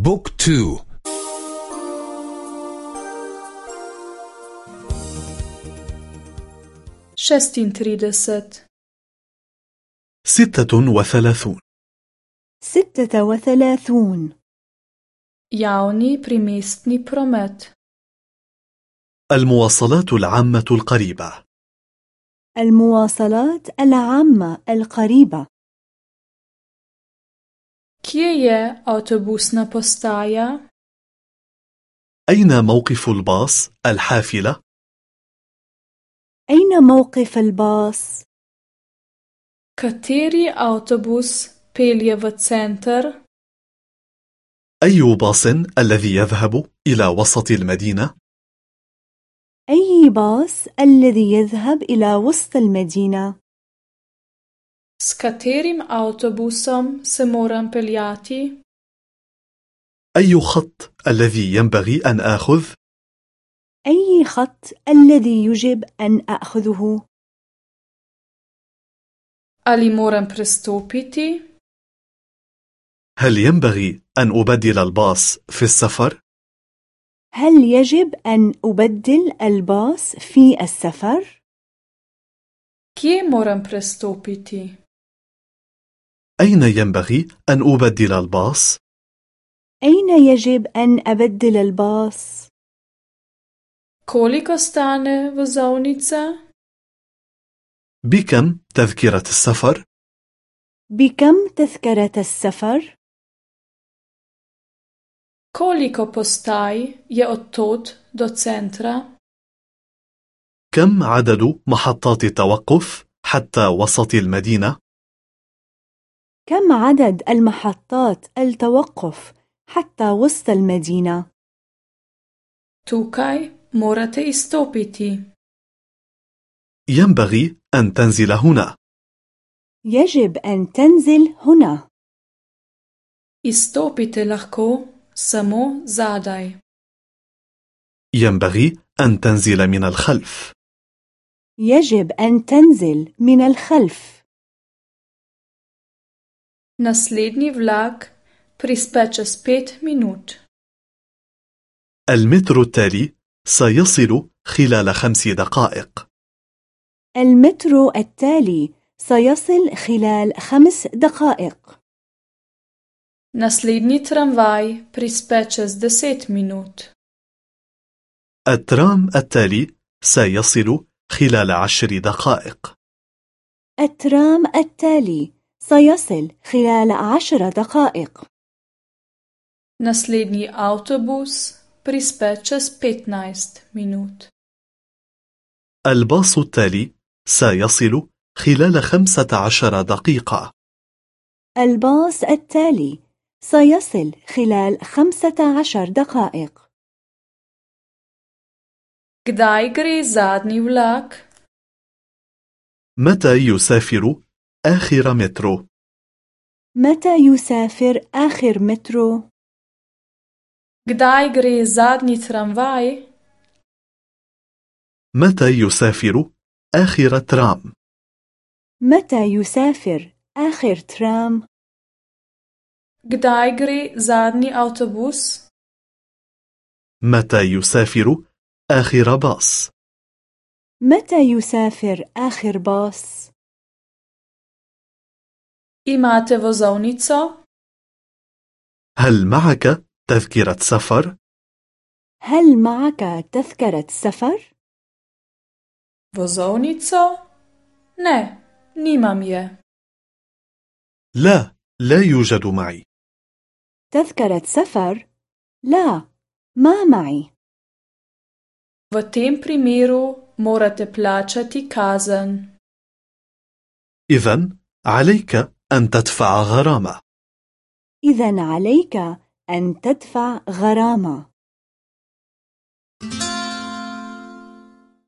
book two. šestintrideset ستة وثلاثون. ستة وثلاثون. javni primestni promet المواصلات العامة القريبة. المواصلات العامة القريبة. Kje je avtobusna postaja? أين موقف الباص الحافلة؟ أين موقف الباص؟ Kateri avtobus pelje v center? أي باص الذي يذهب إلى وسط المدينة؟ أي باص الذي يذهب إلى وسط المدينة؟ S katerim avtobusom se moram peljati? أي خط الذي ينبغي أن آخذ؟ أي خط الذي يجب أن أخذه؟ Ali moram prestopiti? هل ينبغي أن أبدل الباص في السفر؟ هل يجب أن أبدل الباص في السفر؟ Kje moram prestopiti? أين ينبغي أن أبدل الباص؟ أين يجب أن أبدل الباص؟ Koliko stane vozovnica? بكم تذكرة السفر؟ بكم تذكرة السفر؟ Koliko postaj je od tod do centra? كم عدد محطات التوقف حتى وسط المدينة؟ كم عدد المحطات التوقف حتى وسط المدينة؟ Tukaj morate izstopiti. ينبغي أن تنزل هنا يجب أن تنزل هنا. Izstopite lahko samo zadaj. ينبغي أن تنزل من الخلف يجب أن تنزل من الخلف. Naslednji vlak prispe čez pet minut. المترو التالي سيصل خلال خمس دقائق المترو التالي سيصل خلال خمس دقائق. Naslednji tramvaj prispe čez deset minut. الترام التالي سيصل خلال عشر دقائق الترام التالي سيصل خلال عشر دقائق. Naslednji avtobus prispe čez petnajst minut. الباص التالي سيصل خلال خمسة عشر دقيقة الباص التالي سيصل خلال خمسة عشر دقائق. Kdaj gre zadnji vlak? متى يسافر آخر مترو؟ متى يسافر آخر مترو؟ Kdaj gre zadnji tramvaj? متى يسافر آخر ترام؟ متى يسافر آخر ترام؟ Kdaj gre zadnji avtobus? متى يسافر آخر باص؟ متى يسافر آخر باص؟ Imate vozovnico? هل معك تذكرة سفر؟ هل معك تذكرة سفر؟ Vozovnico? Ne, nimam je. لا، لا يوجد معي تذكرة سفر؟ لا، ما معي. V tem primeru morate plačati kazen. إذا عليك أن تدفع غرامة إذا عليك أن تدفع غرامة.